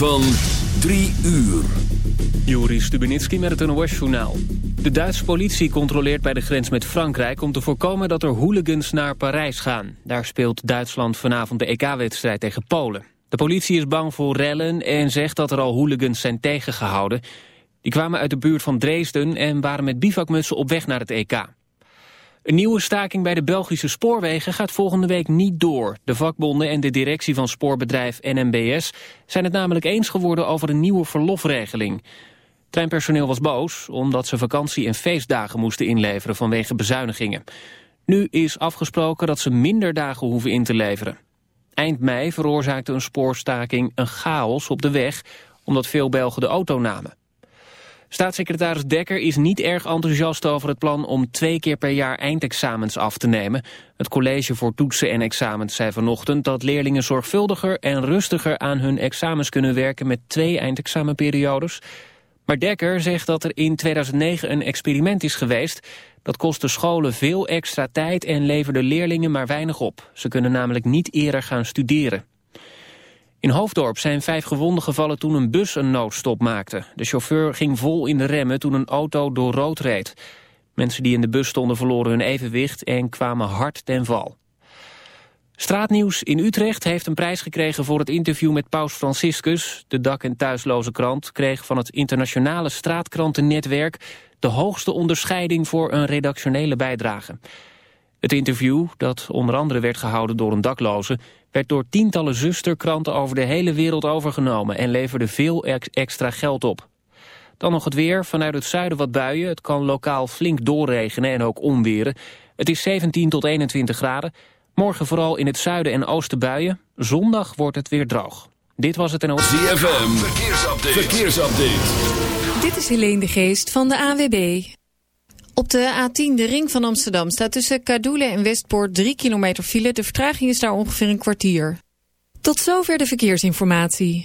van 3 uur. Juri Stubenitski met het NOS-journaal. De Duitse politie controleert bij de grens met Frankrijk... om te voorkomen dat er hooligans naar Parijs gaan. Daar speelt Duitsland vanavond de EK-wedstrijd tegen Polen. De politie is bang voor rellen en zegt dat er al hooligans zijn tegengehouden. Die kwamen uit de buurt van Dresden en waren met bivakmutsen op weg naar het EK. Een nieuwe staking bij de Belgische spoorwegen gaat volgende week niet door. De vakbonden en de directie van spoorbedrijf NMBS zijn het namelijk eens geworden over een nieuwe verlofregeling. Treinpersoneel was boos omdat ze vakantie- en feestdagen moesten inleveren vanwege bezuinigingen. Nu is afgesproken dat ze minder dagen hoeven in te leveren. Eind mei veroorzaakte een spoorstaking een chaos op de weg omdat veel Belgen de auto namen. Staatssecretaris Dekker is niet erg enthousiast over het plan om twee keer per jaar eindexamens af te nemen. Het college voor toetsen en examens zei vanochtend dat leerlingen zorgvuldiger en rustiger aan hun examens kunnen werken met twee eindexamenperiodes. Maar Dekker zegt dat er in 2009 een experiment is geweest. Dat kostte scholen veel extra tijd en leverde leerlingen maar weinig op. Ze kunnen namelijk niet eerder gaan studeren. In Hoofddorp zijn vijf gewonden gevallen toen een bus een noodstop maakte. De chauffeur ging vol in de remmen toen een auto door rood reed. Mensen die in de bus stonden verloren hun evenwicht en kwamen hard ten val. Straatnieuws in Utrecht heeft een prijs gekregen voor het interview met Paus Franciscus. De dak- en thuisloze krant kreeg van het internationale straatkrantennetwerk... de hoogste onderscheiding voor een redactionele bijdrage. Het interview, dat onder andere werd gehouden door een dakloze... werd door tientallen zusterkranten over de hele wereld overgenomen... en leverde veel extra geld op. Dan nog het weer, vanuit het zuiden wat buien. Het kan lokaal flink doorregenen en ook onweren. Het is 17 tot 21 graden. Morgen vooral in het zuiden en oosten buien. Zondag wordt het weer droog. Dit was het en ook... ZFM, verkeersupdate. verkeersupdate. Dit is Helene de Geest van de AWB. Op de A10, de ring van Amsterdam, staat tussen Kadoelen en Westpoort 3 kilometer file. De vertraging is daar ongeveer een kwartier. Tot zover de verkeersinformatie.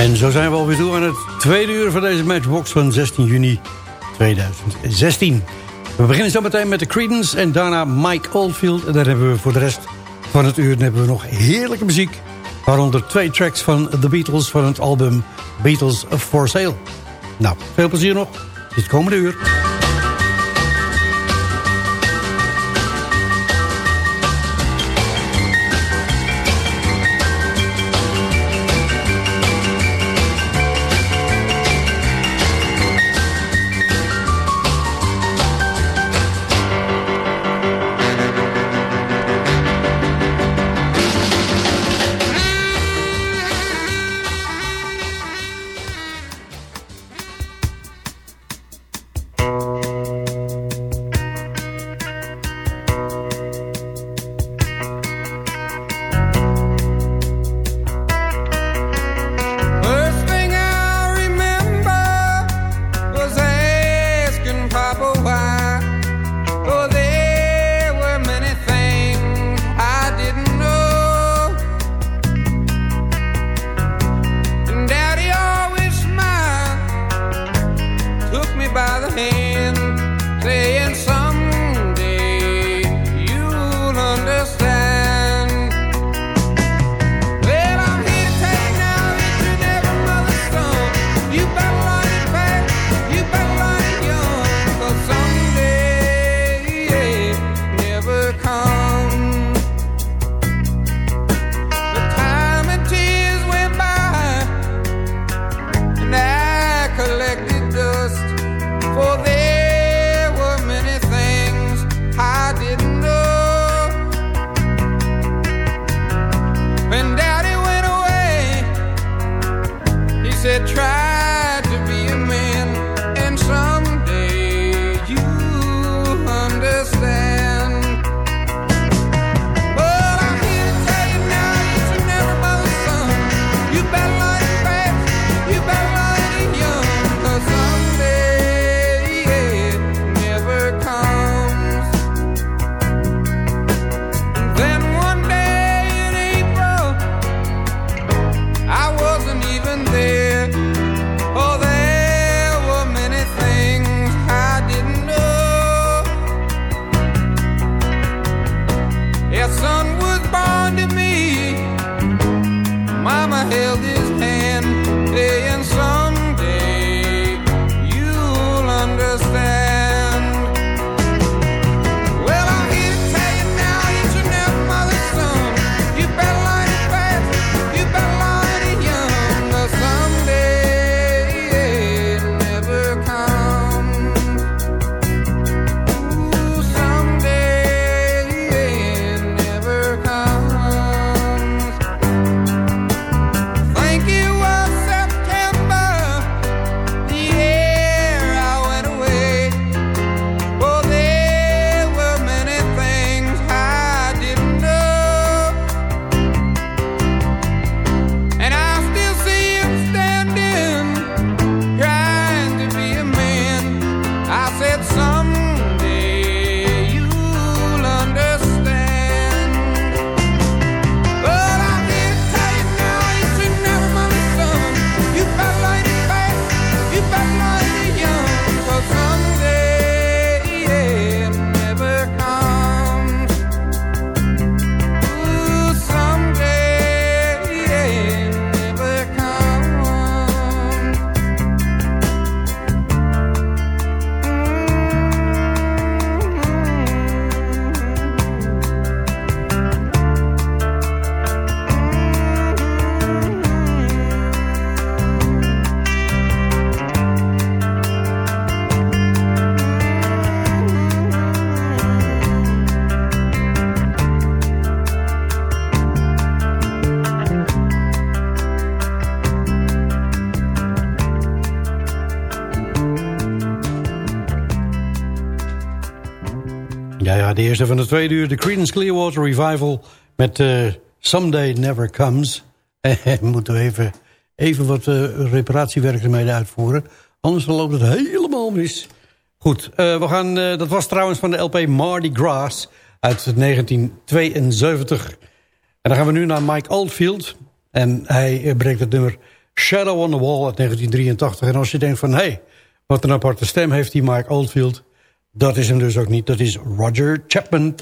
En zo zijn we alweer door aan het tweede uur van deze Matchbox van 16 juni 2016. We beginnen zo meteen met de Creedence en daarna Mike Oldfield. En daar hebben we voor de rest van het uur hebben we nog heerlijke muziek. Waaronder twee tracks van The Beatles van het album Beatles for Sale. Nou, veel plezier nog. Dit komende uur. De eerste van de tweede uur. De Creedence Clearwater Revival met eh, Someday Never Comes. En moeten we even, even wat uh, reparatiewerkzaamheden uitvoeren. Anders loopt het helemaal mis. Goed, we gaan, dat was trouwens van de LP Mardi Gras uit 1972. En dan gaan we nu naar Mike Oldfield. En hij brengt het nummer Shadow on the Wall uit 1983. En als je denkt van, hé, hey, wat een aparte stem heeft die Mike Oldfield... Dat is hem dus ook niet. Dat is Roger Chapman.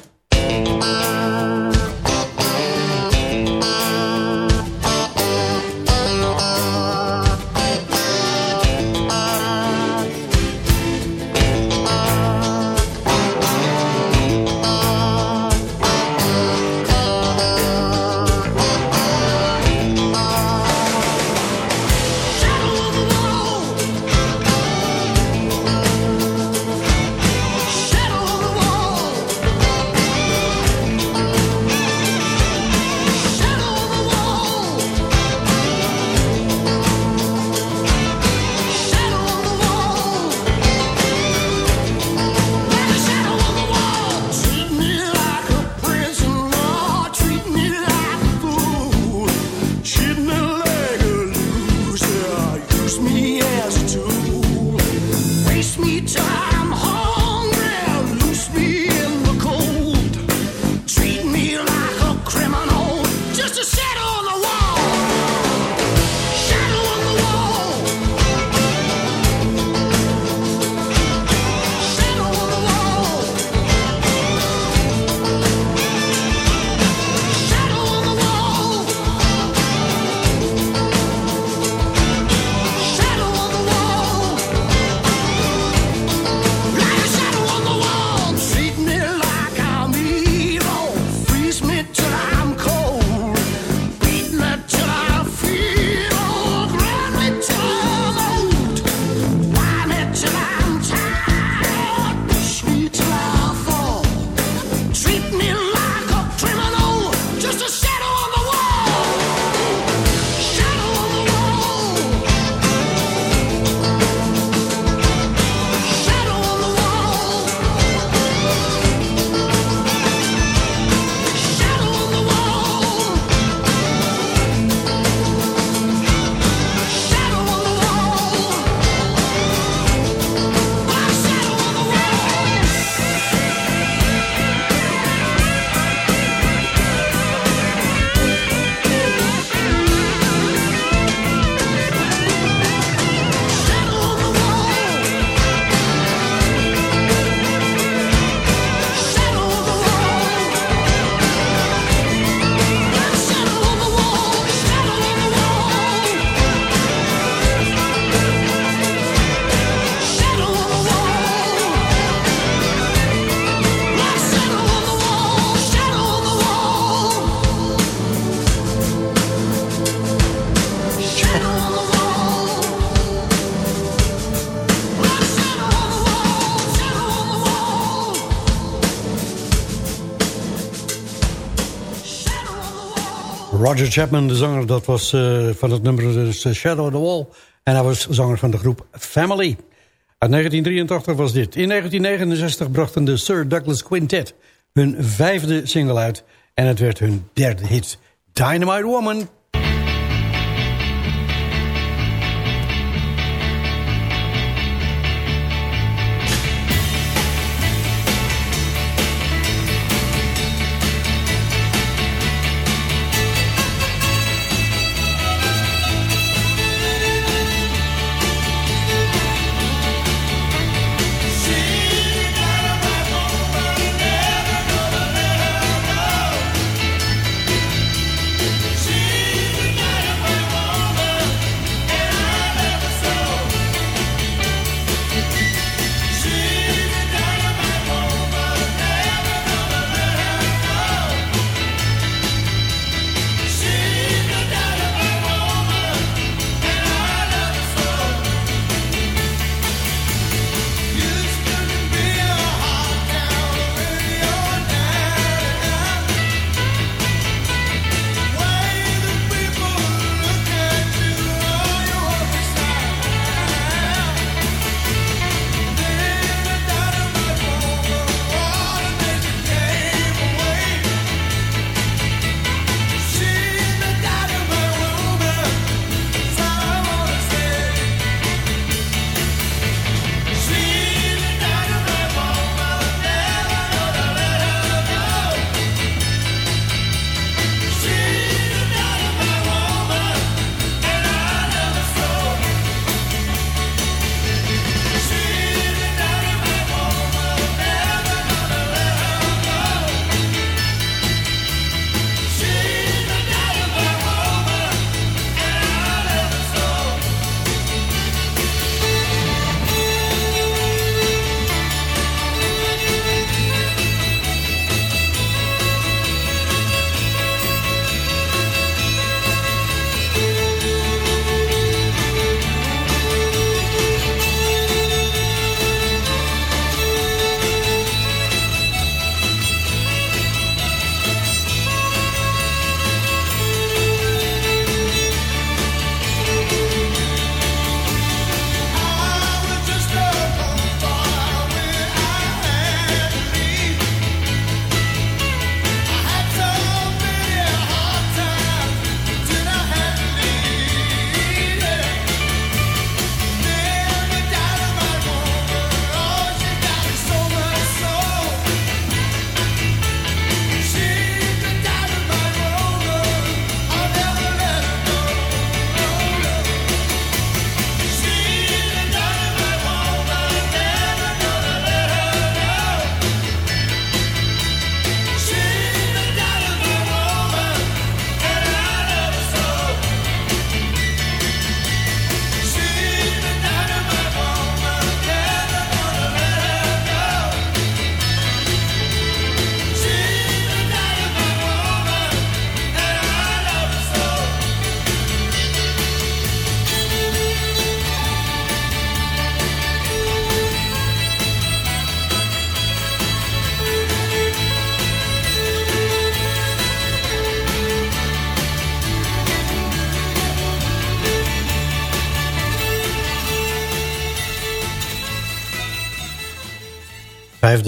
Roger Chapman, de zanger, dat was uh, van het nummer dus, uh, Shadow of the Wall. En hij was zanger van de groep Family. Uit 1983 was dit. In 1969 brachten de Sir Douglas Quintet hun vijfde single uit. En het werd hun derde hit. Dynamite Woman.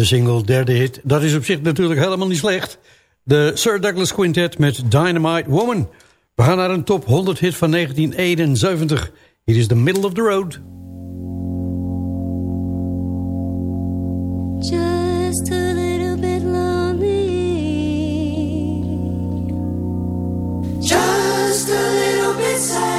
Vijfde single, derde hit. Dat is op zich natuurlijk helemaal niet slecht. De Sir Douglas Quintet met Dynamite Woman. We gaan naar een top 100 hit van 1971. Hier is The Middle of the Road. Just a little bit lonely Just a little bit sad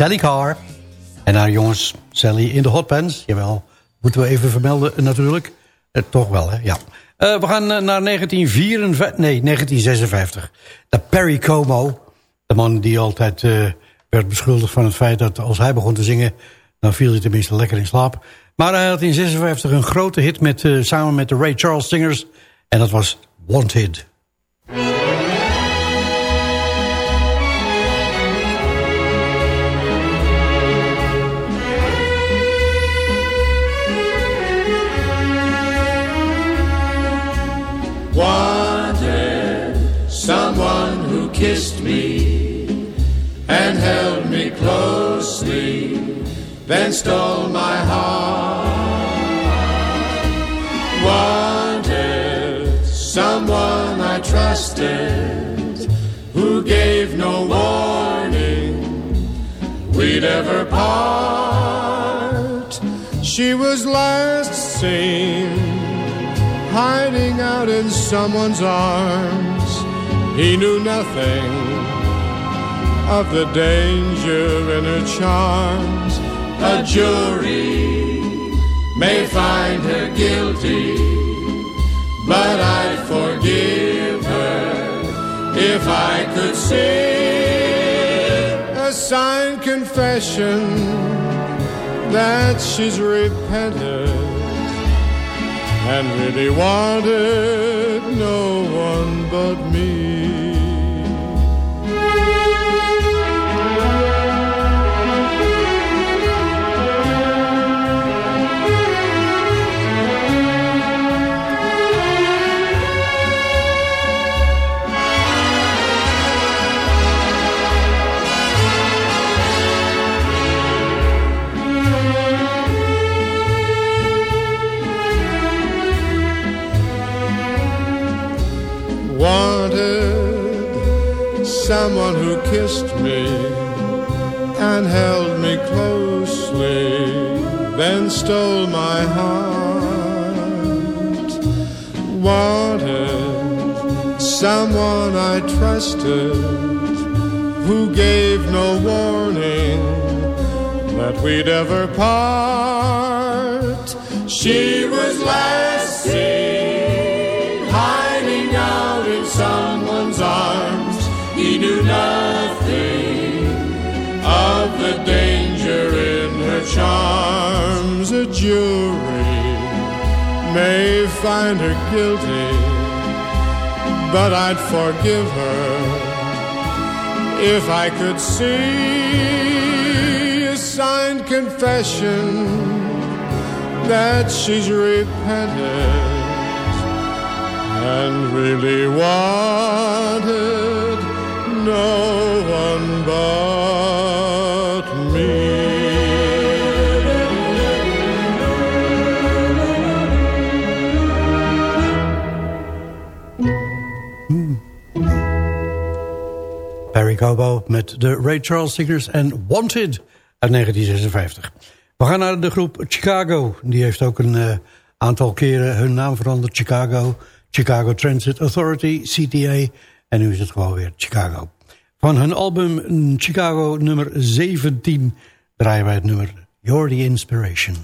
Sally Carr. En haar jongens Sally in de hotpants. Jawel, moeten we even vermelden natuurlijk. Eh, toch wel, hè? Ja. Eh, we gaan eh, naar 1954, nee, 1956. De Perry Como. De man die altijd eh, werd beschuldigd van het feit dat als hij begon te zingen... dan viel hij tenminste lekker in slaap. Maar hij had in 56 een grote hit met, eh, samen met de Ray Charles Singers. En dat was wanted kissed me and held me closely, then stole my heart. Wanted someone I trusted who gave no warning we'd ever part. She was last seen hiding out in someone's arms. He knew nothing of the danger in her charms. A jury may find her guilty, but I'd forgive her if I could see a signed confession that she's repented and really wanted no one but me. Kissed me and held me closely, then stole my heart. Wanted someone I trusted who gave no warning that we'd ever part. She was last charms. A jury may find her guilty, but I'd forgive her if I could see a signed confession that she's repented and really wanted no one but Barry Cobo met de Ray Charles Singers en Wanted uit 1956. We gaan naar de groep Chicago. Die heeft ook een eh, aantal keren hun naam veranderd. Chicago, Chicago Transit Authority, CTA. En nu is het gewoon weer Chicago. Van hun album mm, Chicago nummer 17 draaien wij het nummer You're the Inspiration.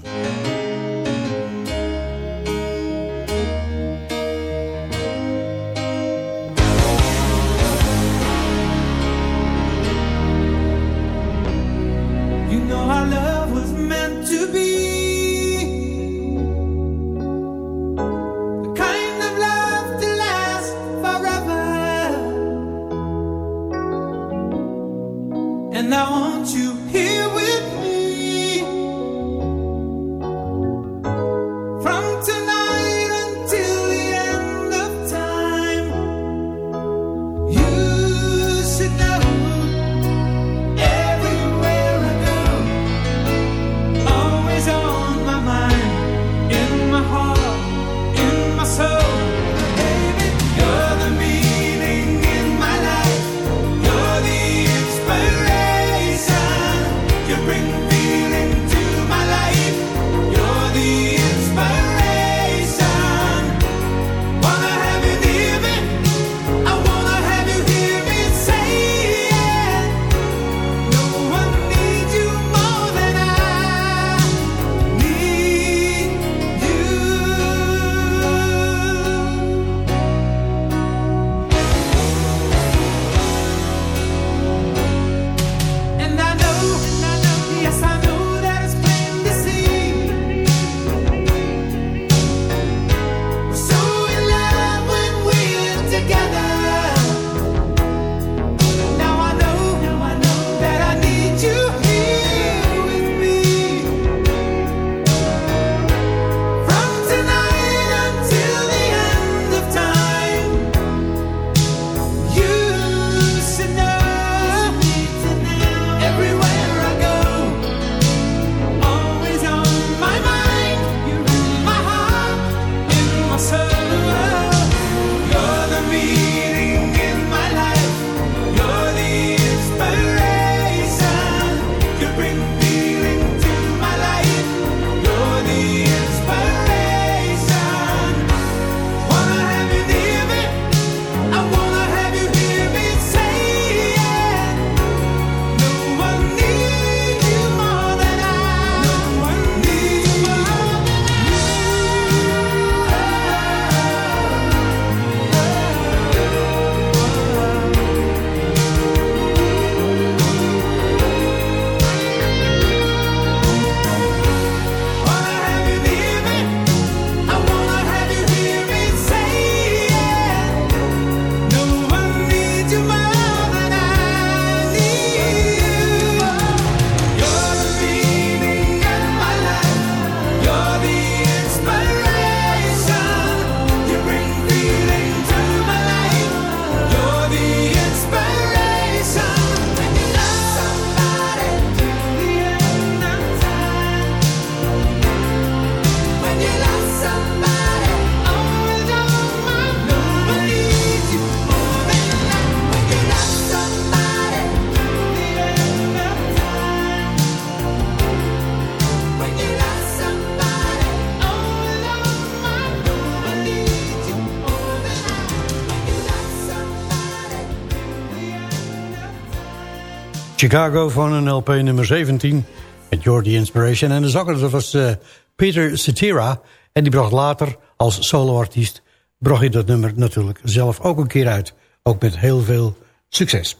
Chicago van een LP nummer 17 met Jordi Inspiration. En de zanger dat was uh, Peter Cetera. En die bracht later als soloartiest... bracht hij dat nummer natuurlijk zelf ook een keer uit. Ook met heel veel succes.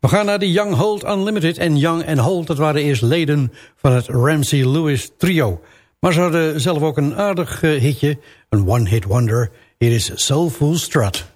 We gaan naar de Young Hold Unlimited. En Young en Hold, dat waren eerst leden van het Ramsey Lewis trio. Maar ze hadden zelf ook een aardig uh, hitje. Een one-hit wonder. Hier is Soulful Strut.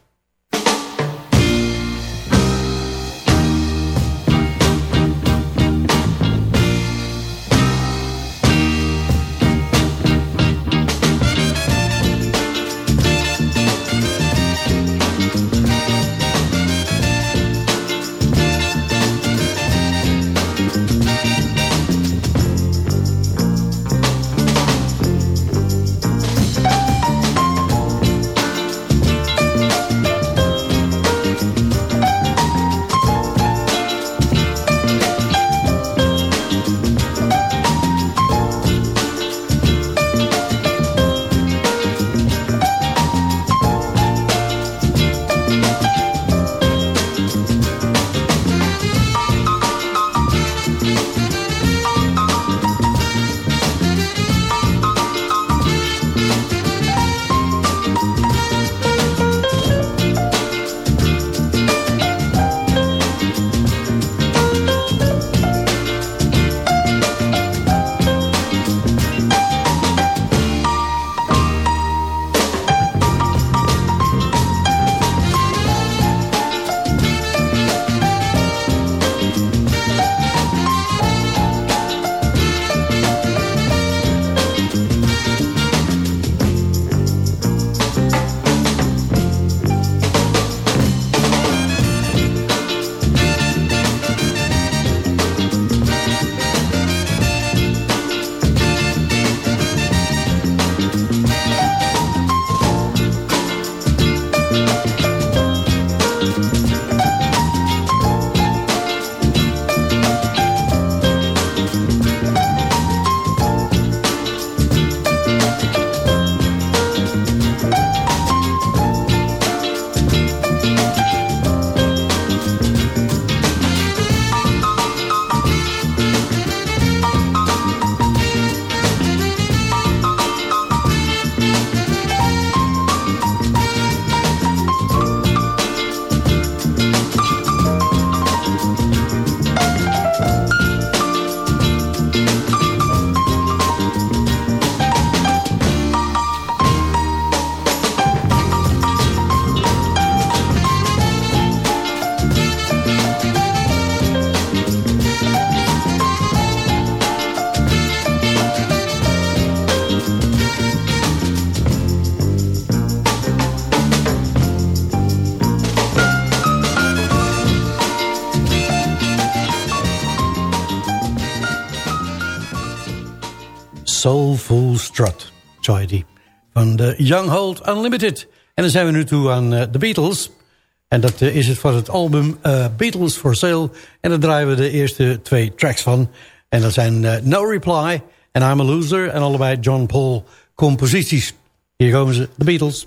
Soulful Strut, die. Van de Young Hold Unlimited. En dan zijn we nu toe aan uh, de Beatles. En dat uh, is het van het album uh, Beatles for Sale. En daar draaien we de eerste twee tracks van. En dat zijn No Reply en I'm a Loser. En allebei John Paul composities. Hier komen ze, de Beatles.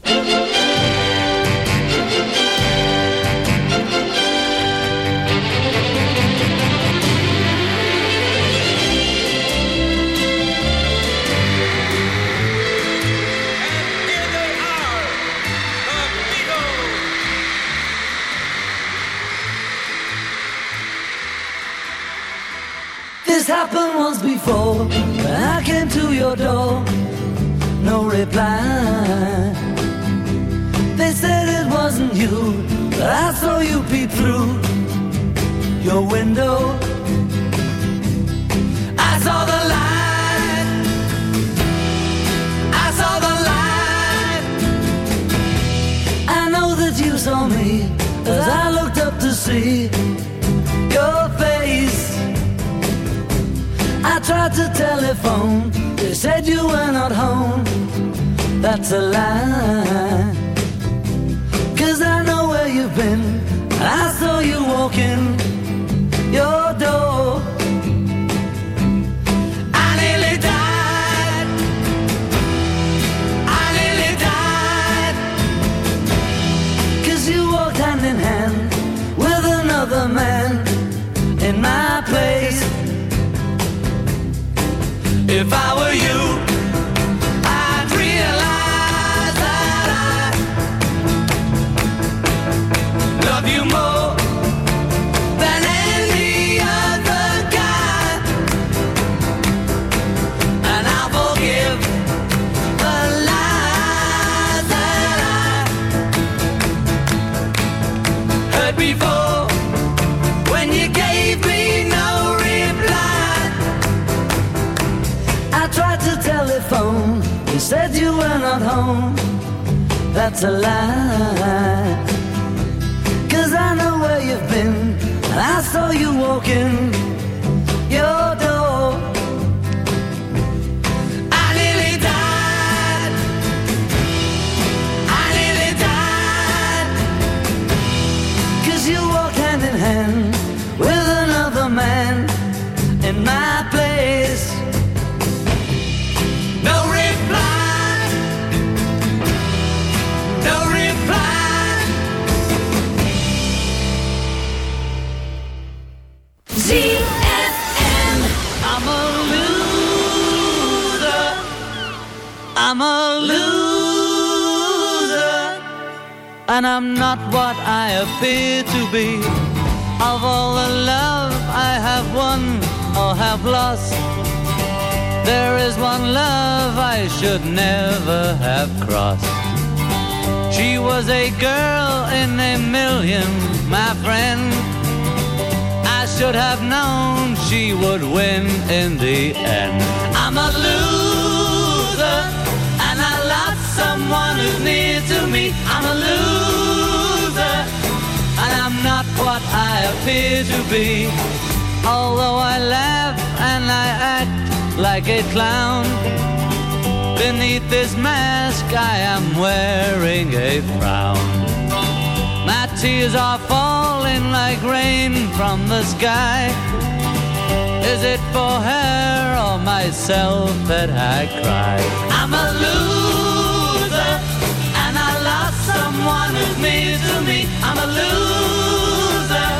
This happened once before. I came to your door, no reply. They said it wasn't you, but I saw you peep through your window. I saw the light. I saw the light. I know that you saw me as I looked up to see tried to telephone, they said you were not home. That's a lie. Cause I know where you've been. I saw you walking your door. If I were you, That's a lie. Cause I know where you've been, I saw you walking your door. And I'm not what I appear to be. Of all the love I have won or have lost, there is one love I should never have crossed. She was a girl in a million, my friend. I should have known she would win in the end. I'm a loser, someone who's near to me. I'm a loser, and I'm not what I appear to be. Although I laugh and I act like a clown, beneath this mask I am wearing a frown. My tears are falling like rain from the sky. Is it for her or myself that I cry? I'm a loser, someone who's near to me. I'm a loser,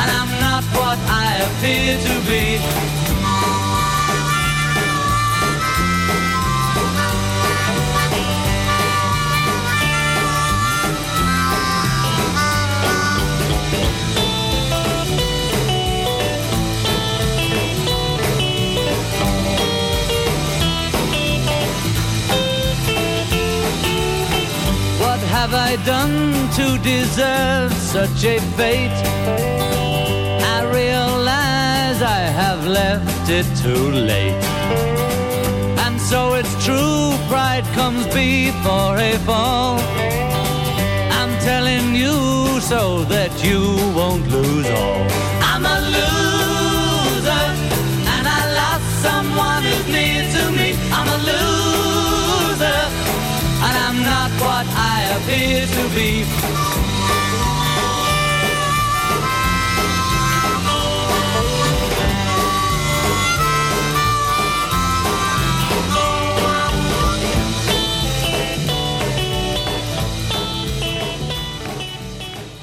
and I'm not what I appear to be. Have I done to deserve such a fate? I realize I have left it too late. And so it's true, pride comes before a fall. I'm telling you so that you won't lose all. I'm a loser, and I lost someone who's near to me. I'm a loser, I appear to be.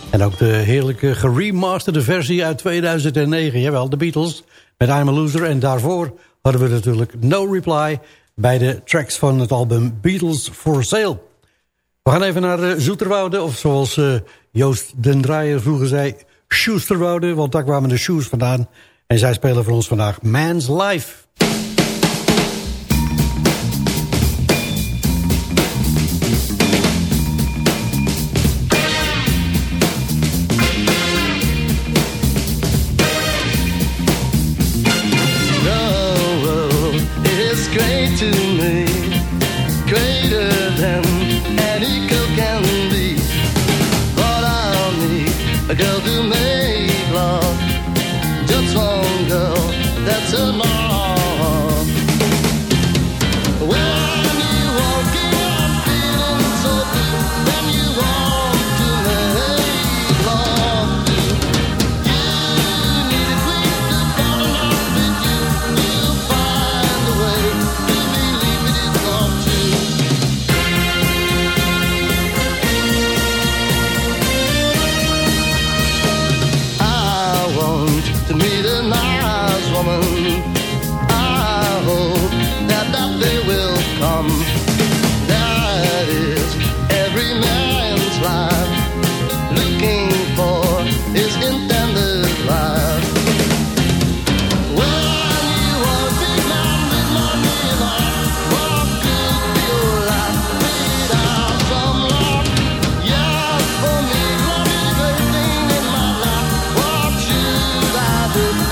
En ook de heerlijke geremasterde versie uit 2009. Jawel, de Beatles met I'm a Loser. En daarvoor hadden we natuurlijk No Reply... bij de tracks van het album Beatles for Sale. We gaan even naar uh, Zoeterwoude, of zoals uh, Joost den Draaier vroeger zei... Schusterwoude, want daar kwamen de shoes vandaan. En zij spelen voor ons vandaag Man's Life.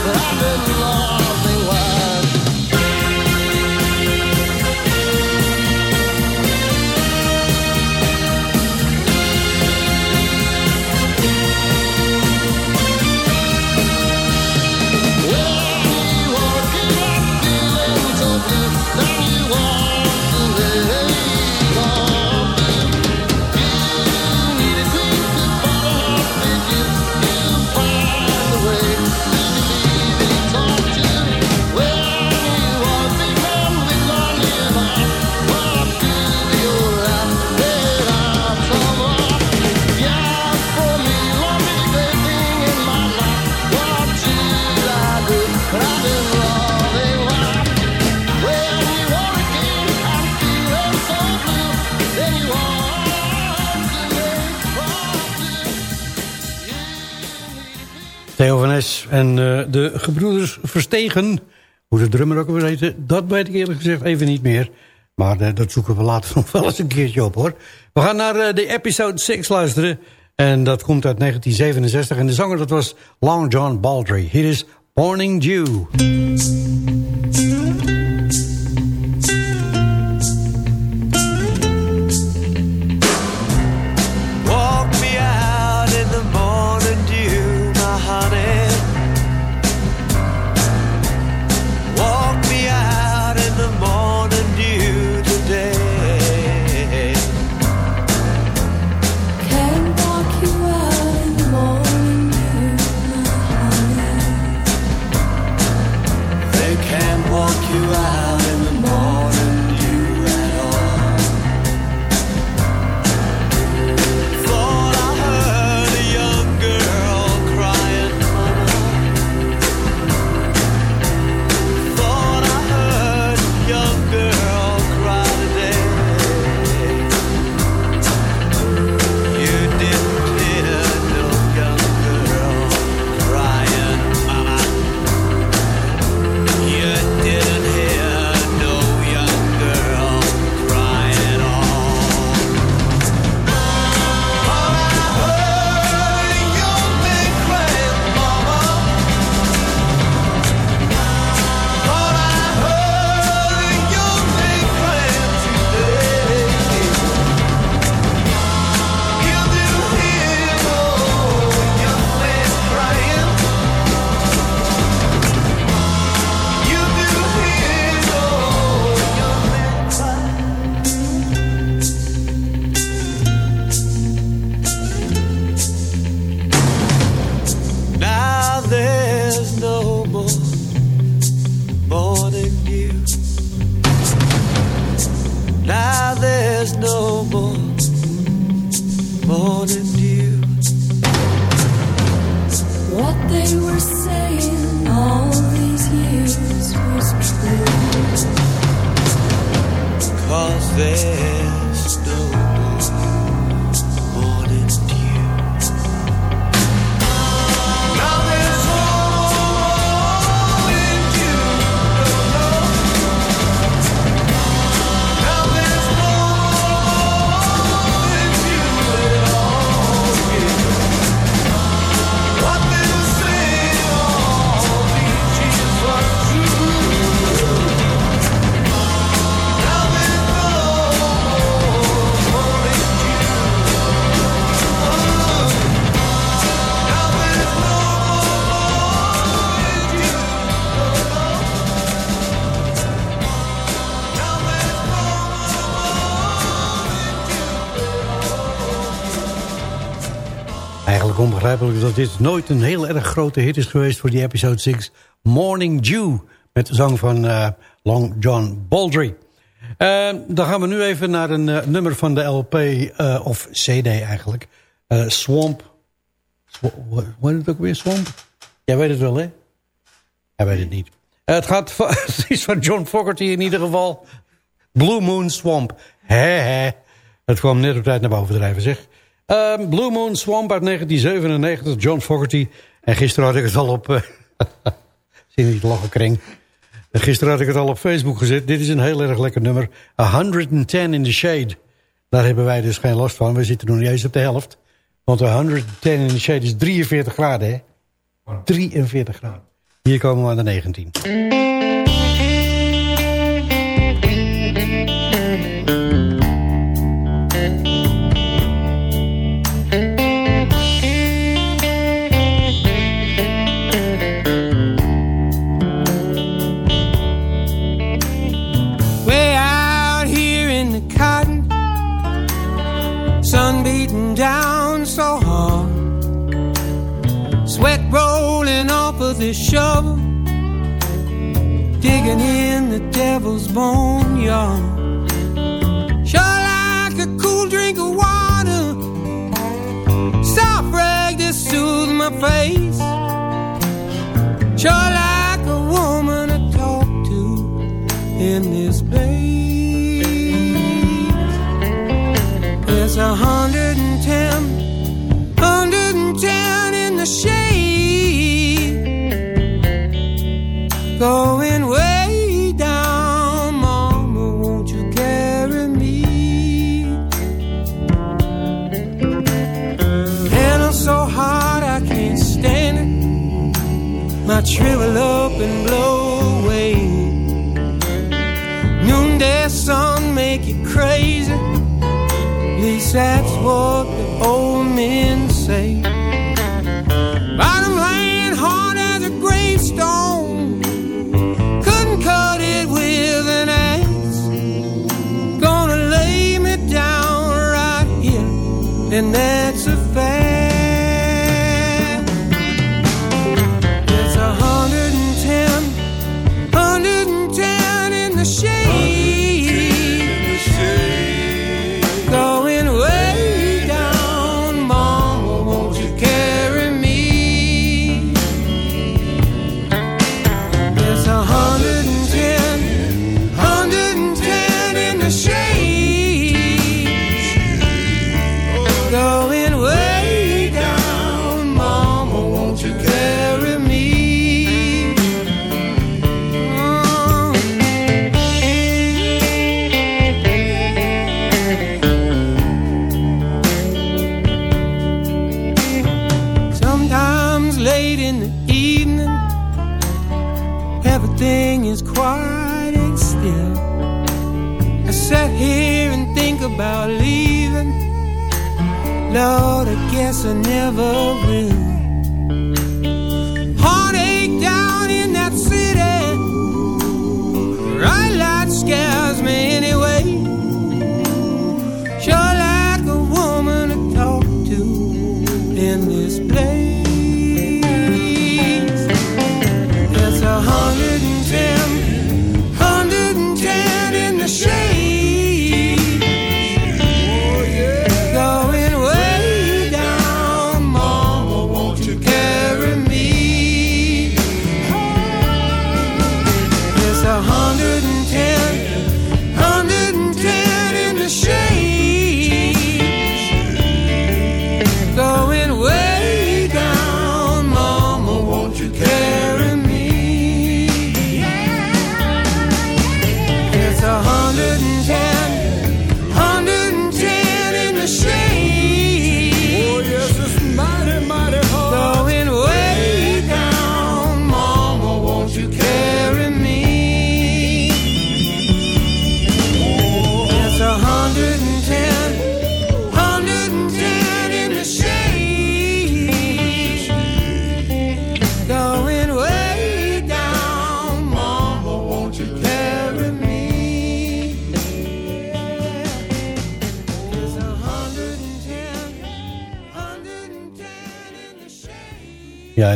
I've been loving gebroeders Verstegen. Hoe de drummer ook weer heette, dat weet ik eerlijk gezegd even niet meer. Maar eh, dat zoeken we later nog wel eens een keertje op hoor. We gaan naar eh, de episode 6 luisteren. En dat komt uit 1967. En de zanger dat was Long John Baldry. Hier is Morning Dew. Dat dit nooit een heel erg grote hit is geweest voor die episode 6. Morning Dew. Met de zang van eh, Long John Baldry. Eh, dan gaan we nu even naar een eh, nummer van de LP, eh, of CD eigenlijk. Swamp. Sw- Hoe heet het ook weer, Swamp? Jij weet het wel, hè? Hij weet het niet. Het gaat van, het is van John Fogerty in ieder geval. Blue Moon Swamp. He, he. Het kwam net op tijd naar boven drijven, zeg. Ehm, Blue Moon Swamp uit 1997, John Fogerty. En gisteren had ik het al op... eh, zie niet lachen, kring. Gisteren had ik het al op Facebook gezet. Dit is een heel erg lekker nummer. 110 in the Shade. Daar hebben wij dus geen last van. We zitten nog niet eens op de helft. Want 110 in the Shade is 43 graden, hè? 43 graden. Hier komen we aan de 19. This shovel, digging in the devil's boneyard. Sure like a cool drink of water, soft rag to soothe my face. Sure like a woman to talk to in this place. Shrivel up and blow away. Noonday sun make you crazy. At least that's what the old men say. Bottom laying hard as a gravestone. Couldn't cut it with an axe. Gonna lay me down right here, and that's everything is quiet and still. I sit here and think about leaving. Lord, I guess I never will. Heartache down in that city. Bright light scares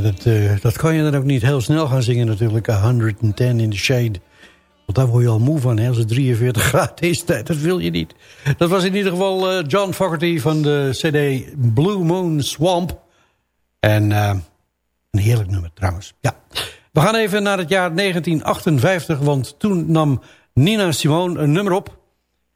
dat, eh, dat kan je dan ook niet heel snel gaan zingen natuurlijk. 110 in the shade. Want daar word je al moe van, hè, als het 43 graden is. Dat wil je niet. Dat was in ieder geval eh, John Fogerty van de cd Blue Moon Swamp. En eh, een heerlijk nummer trouwens. Ja. We gaan even naar het jaar 1958, want toen nam Nina Simone een nummer op.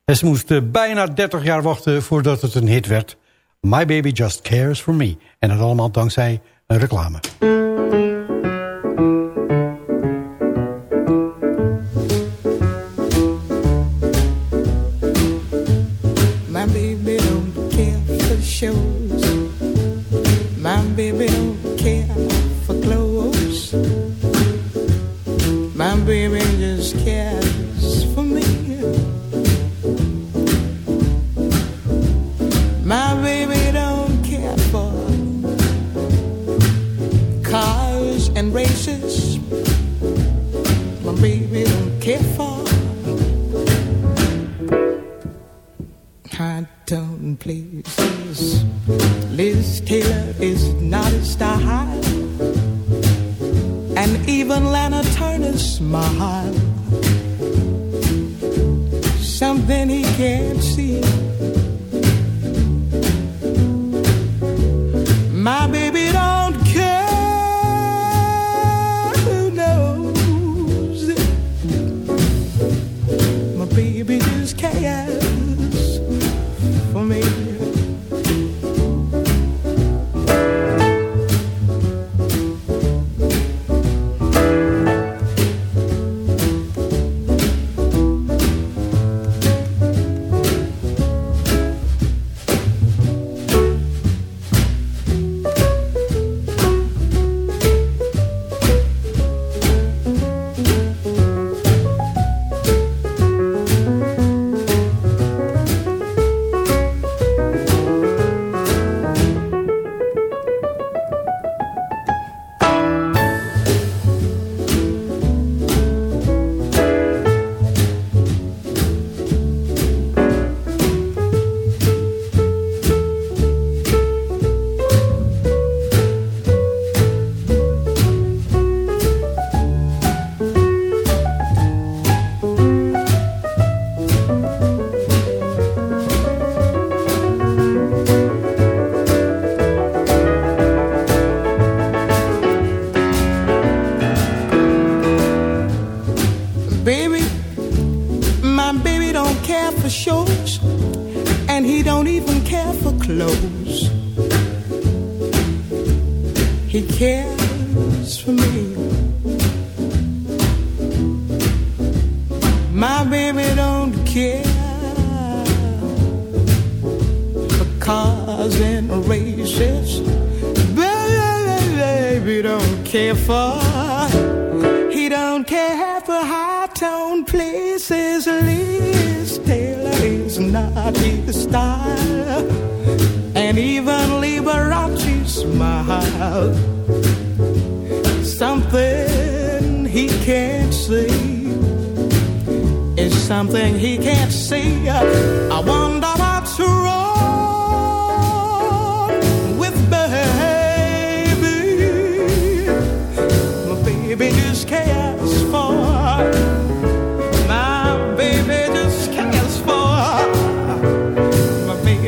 En ze moest bijna 30 jaar wachten voordat het een hit werd. My Baby Just Cares For Me. En dat allemaal dankzij reclame.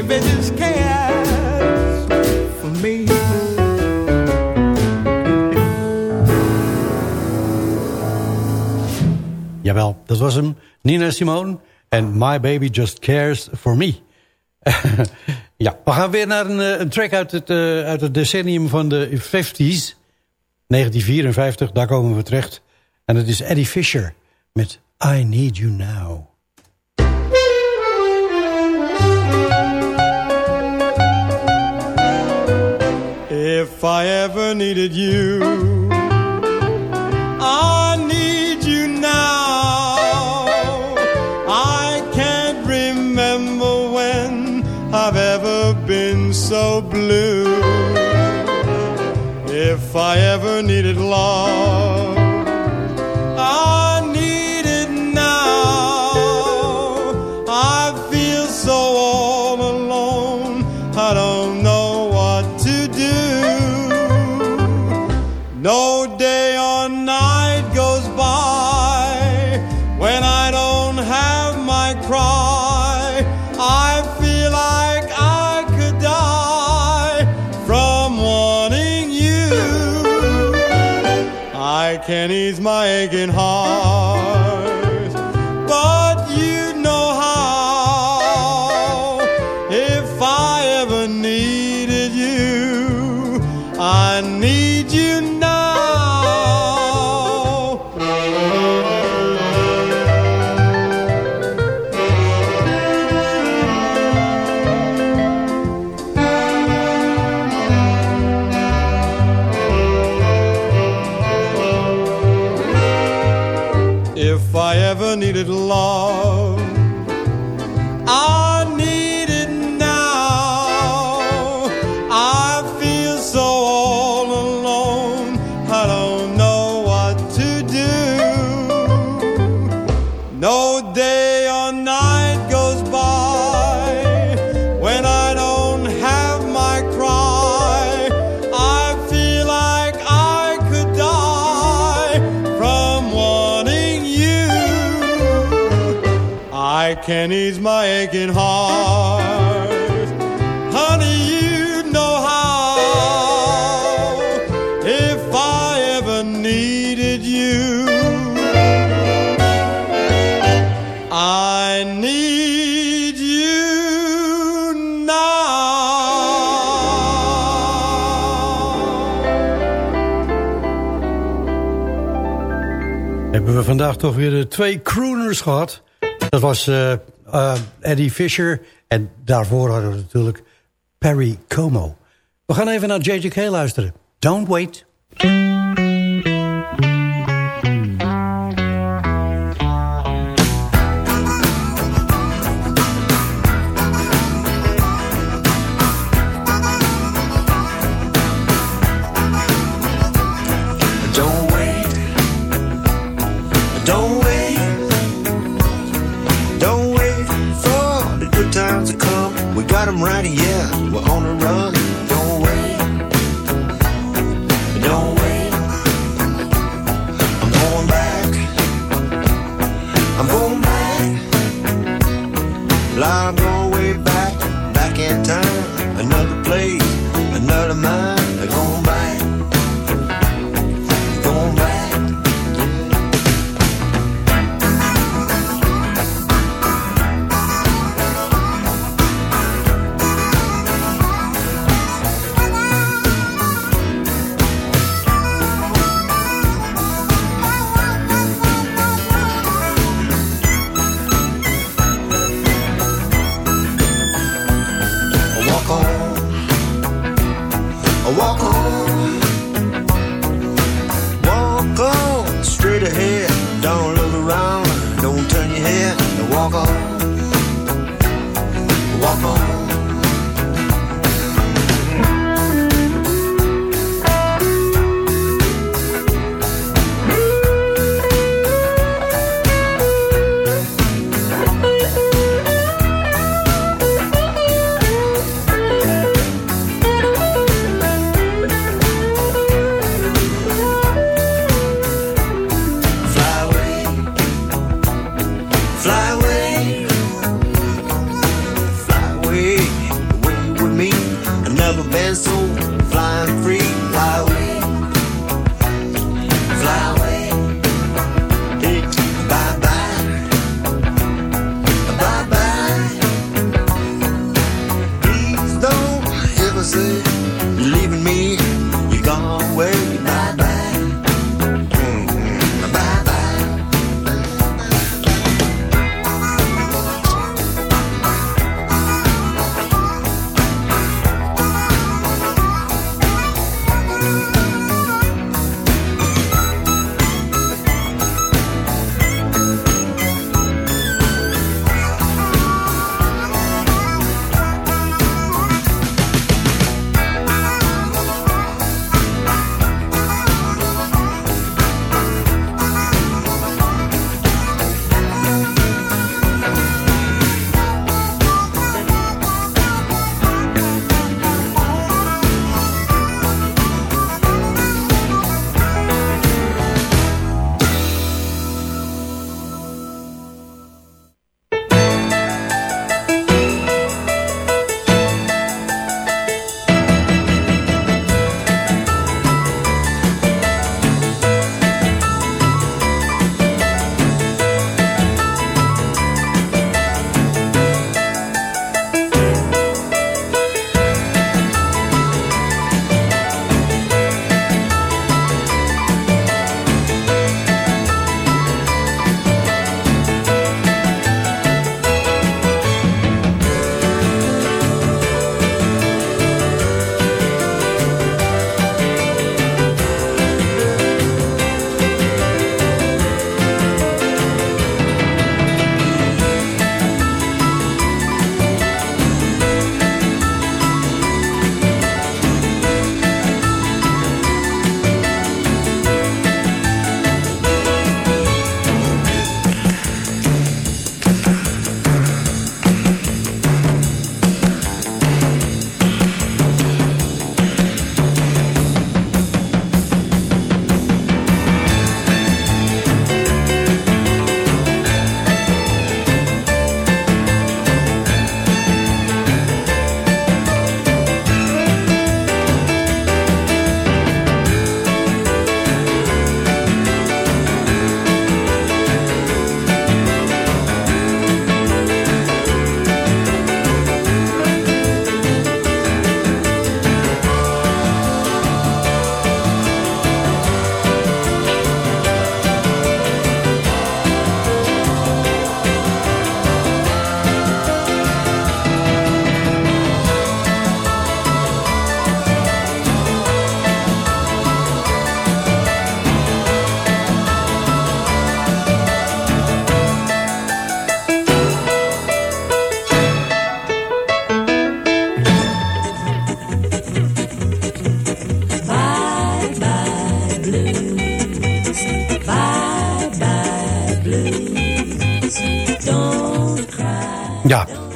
baby just cares for me. Jawel, dat was hem. Nina Simone en My Baby Just Cares For Me. ja, we gaan weer naar een, eh, track uit het, eh, uit het decennium van de 50s. 1954, daar komen we terecht. En het is Eddie Fisher met I Need You Now. If I ever needed you, I need you now. I can't remember when I've ever been so blue. If I ever needed love. Aching heart. never needed love. aching heart. Honey, you know how. If I ever needed you, I need you now. Hebben we vandaag toch weer de twee crooners gehad? Dat was uh, eh, Eddie Fisher. En daarvoor hadden we natuurlijk Perry Como. We gaan even naar J.J.K. luisteren. Don't wait.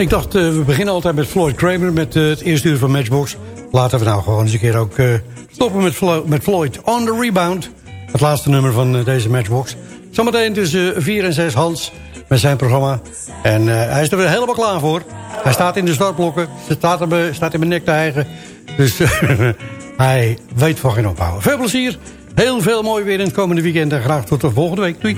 Ik dacht, eh, we beginnen altijd met Floyd Kramer... met eh, het eerste uur van Matchbox. Laten we nou gewoon eens een keer ook eh, stoppen met, met Floyd on the Rebound. Het laatste nummer van deze Matchbox. Zometeen tussen 4 en 6 Hans met zijn programma. En hij is er weer helemaal klaar voor. Hij staat in de startblokken. Staat, staat in mijn nek te hijgen. Dus hij weet van geen ophouden. Veel plezier. Heel veel mooi weer in het komende weekend. En graag tot de volgende week. Doei.